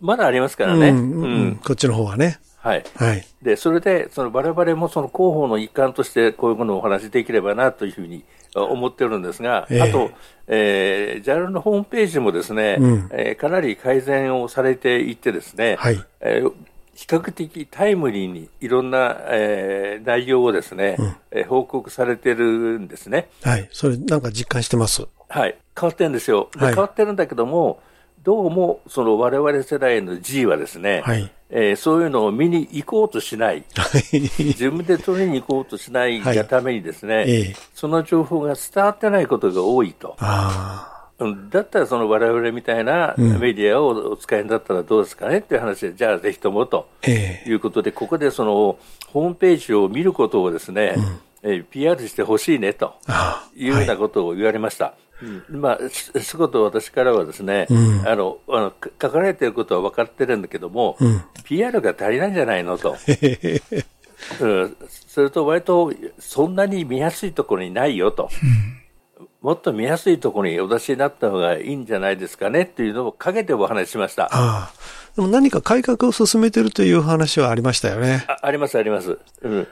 まだありますからね。うん、うん、こっちの方はね。はい。はい。で、それで、その我々もその広報の一環としてこういうものをお話しできればなというふうに思ってるんですが、えー、あと、えー、JAL のホームページもですね、うん、えー、かなり改善をされていてですね、はい。えー比較的タイムリーにいろんな、えー、内容をですね、うん、えー、報告されてるんですね。はい。それなんか実感してます。はい。変わってるんですよ。で、はい、変わってるんだけども、どうも、その我々世代の G はですね、はい、えー、そういうのを見に行こうとしない、自分で取りに行こうとしないがためにですね、はいえ。ー、その情報が伝わってないことが多いと。だったらその我々みたいなメディアをお使いになったらどうですかねっていう話で、じゃあぜひともということで、ここでそのホームページを見ることをですね、うん、えー、PR してほしいねというようなことを言われました。うん、まあ、すこと私からはですね、うん、あの、あの、書かれていることは分かってるんだけども、うん、PR が足りないんじゃないのと。うん、それと割とそんなに見やすいところにないよと。もっと見やすいところにお出しになった方がいいんじゃないですかねっていうのをかけてお話ししました。ああでも何か改革を進めてるという話はありましたよね。ああります、あります。うん。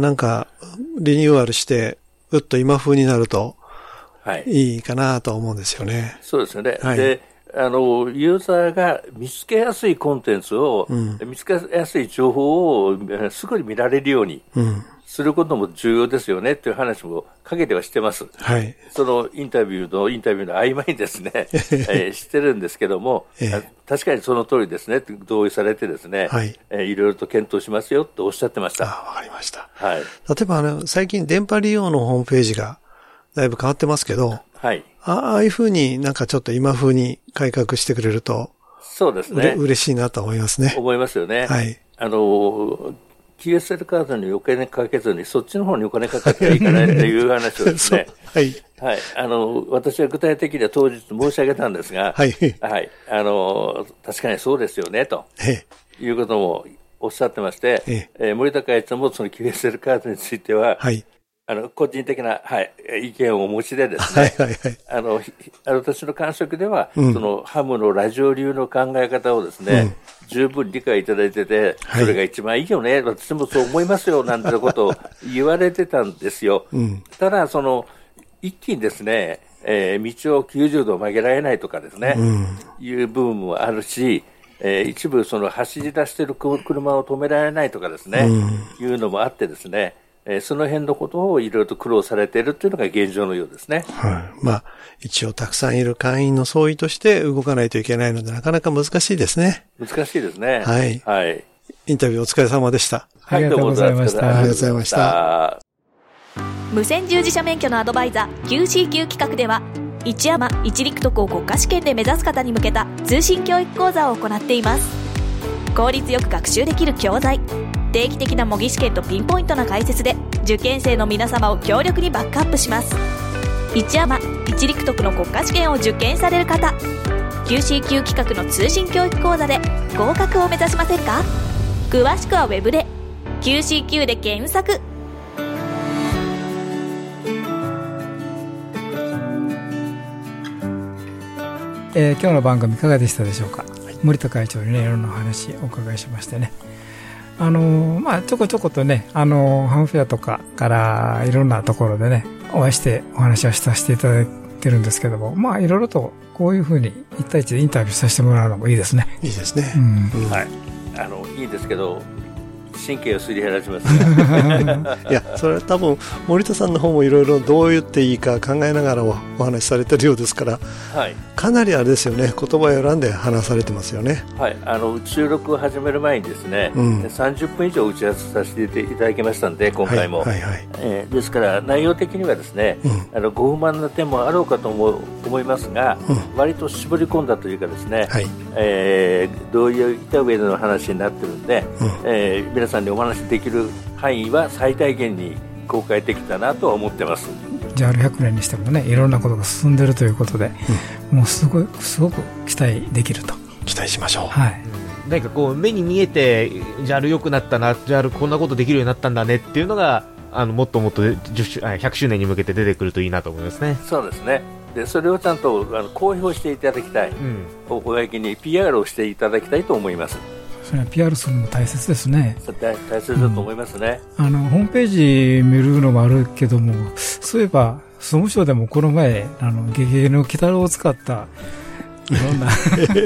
なんか、リニューアルして、うっと今風になると、はい。いいかなと思うんですよね。そうですよね。はい、で、あの、ユーザーが見つけやすいコンテンツを、うん、見つけやすい情報をすぐに見られるようにすることも重要ですよねっていう話もかけてはしてます。はい。そのインタビューの、インタビューの合間にですね、えー、してるんですけども、えー、確かにその通りですね、同意されてですね、はい。えー、いろいろと検討しますよとおっしゃってました。あ、わかりました。はい。例えば、あの、最近電波利用のホームページがだいぶ変わってますけど、はい。ああいうふうになんかちょっと今風に改革してくれると、そうですね。嬉しいなと思いますね。思いますよね。はい。あの、QSL カードにお金かけずに、そっちの方にお金かかっていかないという話をですね。はい。はい。あの、私は具体的には当日申し上げたんですが、はい。はい。あの、確かにそうですよね、と。いうこともおっしゃってまして、ええー、森田会長もその QSL カードについては、はい。あの、個人的な、はい、意見をお持ちでですね、はいはいはい、あの、私の感触では、うん、そのハムのラジオ流の考え方をですね、うん、十分理解いただいてて、それが一番いいよね、はい、私もそう思いますよ、なんてことを 言われてたんですよ。うん、ただ、その、一気にですね、えー、道を90度曲げられないとかですね、いう部分もあるし、えー、一部その走り出している車を止められないとかですね、いうのもあってですね、えー、その辺のことをいろいろと苦労されているというのが現状のようですね。はい。まあ、一応たくさんいる会員の総意として動かないといけないので、なかなか難しいですね。難しいですね。はい。はい。インタビューお疲れ様でした。はい、ありがとうございました。ありがとうございました。無線従事者免許のアドバイザー QCQ 企画では、一山一陸徳を国家試験で目指す方に向けた通信教育講座を行っています。効率よく学習できる教材定期的な模擬試験とピンポイントな解説で受験生の皆様を強力にバックアップします。一山一陸徳の国家試験を受験される方。QCQ 企画の通信教育講座で合格を目指しませんか？詳しくは Web で QCQ で検索。えー、今日の番組いかがでしたでしょうか、森田会長にねいろんなお話お伺いしましてねあのまあ、ちょこちょことね、あのハムフェアとかからいろんなところでね、お会いしてお話をさせていただいてるんですけども、まあいろいろとこういうふうに一対一でインタビューさせてもらうのもいいですね。いいですね。うんはい。あの、いいですけど、神経をすり減らします。いや、それは多分、森田さんの方もいろいろどう言っていいか考えながらお話しされてるようですから、はい、かなりあれですよね、言葉を選んで話されてますよね。はい、あの収録を始める前にですね、うん、30分以上打ち合わせさせていただきましたんで、今回も。はいはいはい、えー、ですから、内容的にはですね、うん、あのご不満な点もあろうかと思う思いますが、うん、割と絞り込んだというかですね、はい、えー、どういった上での話になってるんで、うん、えー、皆さんにお話できる範囲は最大限に公開できたなとは思ってます。じゃあ100年にしてもねいろんなことが進んでるということで、うん、もうすごいすごく期待できると。期待しましょう。はい。何かこう目に見えて JAL 良くなったな JAL こんなことできるようになったんだねっていうのがあのもっともっと100周年に向けて出てくるといいなと思いますね。そうですね。でそれをちゃんとあの公表していただきたい、うん、公に PR をしていただきたいと思いますそれは PR するのも大切ですね。大切だと思いますね、うん、あのホームページ見るのもあるけどもそういえば総務省でもこの前あのゲゲゲの鬼太郎を使ったいろんな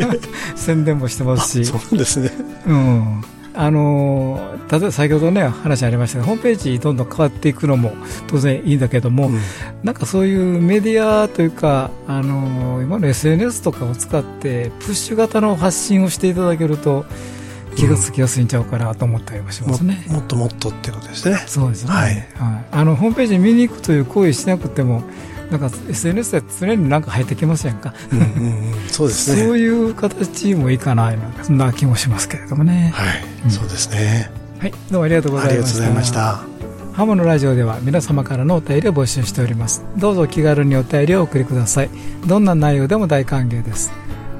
宣伝もしてますし。そうですね。うん。あの例えば先ほどね話ありましたがホームページどんどん変わっていくのも当然いいんだけども、うん、なんかそういうメディアというかあの今の SNS とかを使ってプッシュ型の発信をしていただけると気がつきやすいんちゃうかなと思ったりもしますね、うん、もっともっとっていうことですね。そうですね、はい、はい、あのホームページ見に行くという行為しなくてもなんか SNS で常になんか入ってきますやんか、うんうんうん、そうですね。そういう形もいいかなそんな気もしますけれどもね。はい、うん、そうですね。はい。どうもありがとうございました。ありがとうございました。ハモのラジオでは皆様からのお便りを募集しております。どうぞ気軽にお便りをお送りください。どんな内容でも大歓迎です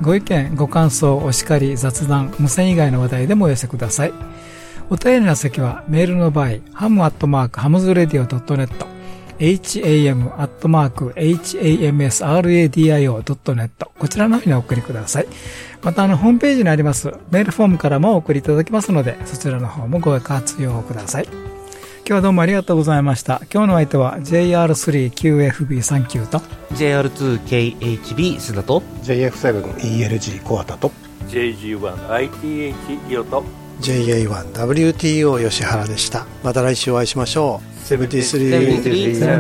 ご意見、ご感想、お叱り、雑談、無線以外の話題でもお寄せください。お便りの先はメールの場合、 ham アットマーク hamsradio .net、ham アットマーク hamsradio.net こちらの方にお送りください。またあのホームページにありますメールフォームからもお送りいただけますので、そちらの方もご活用ください。今日はどうもありがとうございました。今日の相手は JR3QFB39 と JR2KHB 須田と JF7ELG コアタと JG1ITH イオと JA1WTO 吉原でした。また来週お会いしましょう。セブンティスリー。セブンティスリー。さ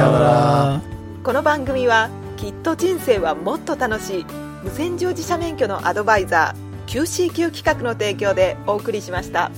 よなら。この番組はきっと人生はもっと楽しい無線乗自社免許のアドバイザー QCQ 企画の提供でお送りしました。